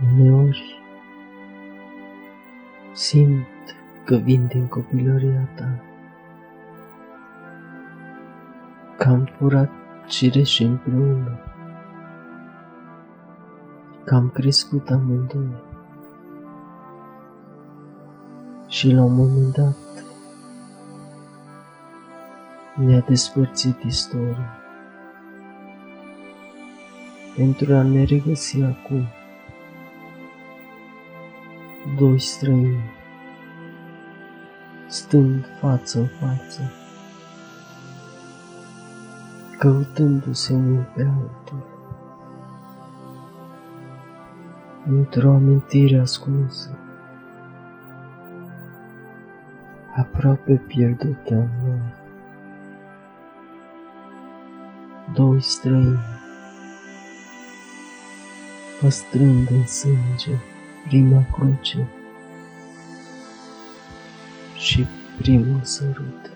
Uneori simt că vin din copilăria ta, că am furat cireși împreună, că am crescut amândoi. Și la un moment dat ne-a despărțit istoria. Pentru a ne regăsi acum doi străini stând față în față căutându-se unul pe altul într-o amintire ascunsă aproape pierdută în noi. Doi străini, păstrând în sânge prima cruce și primul sărut.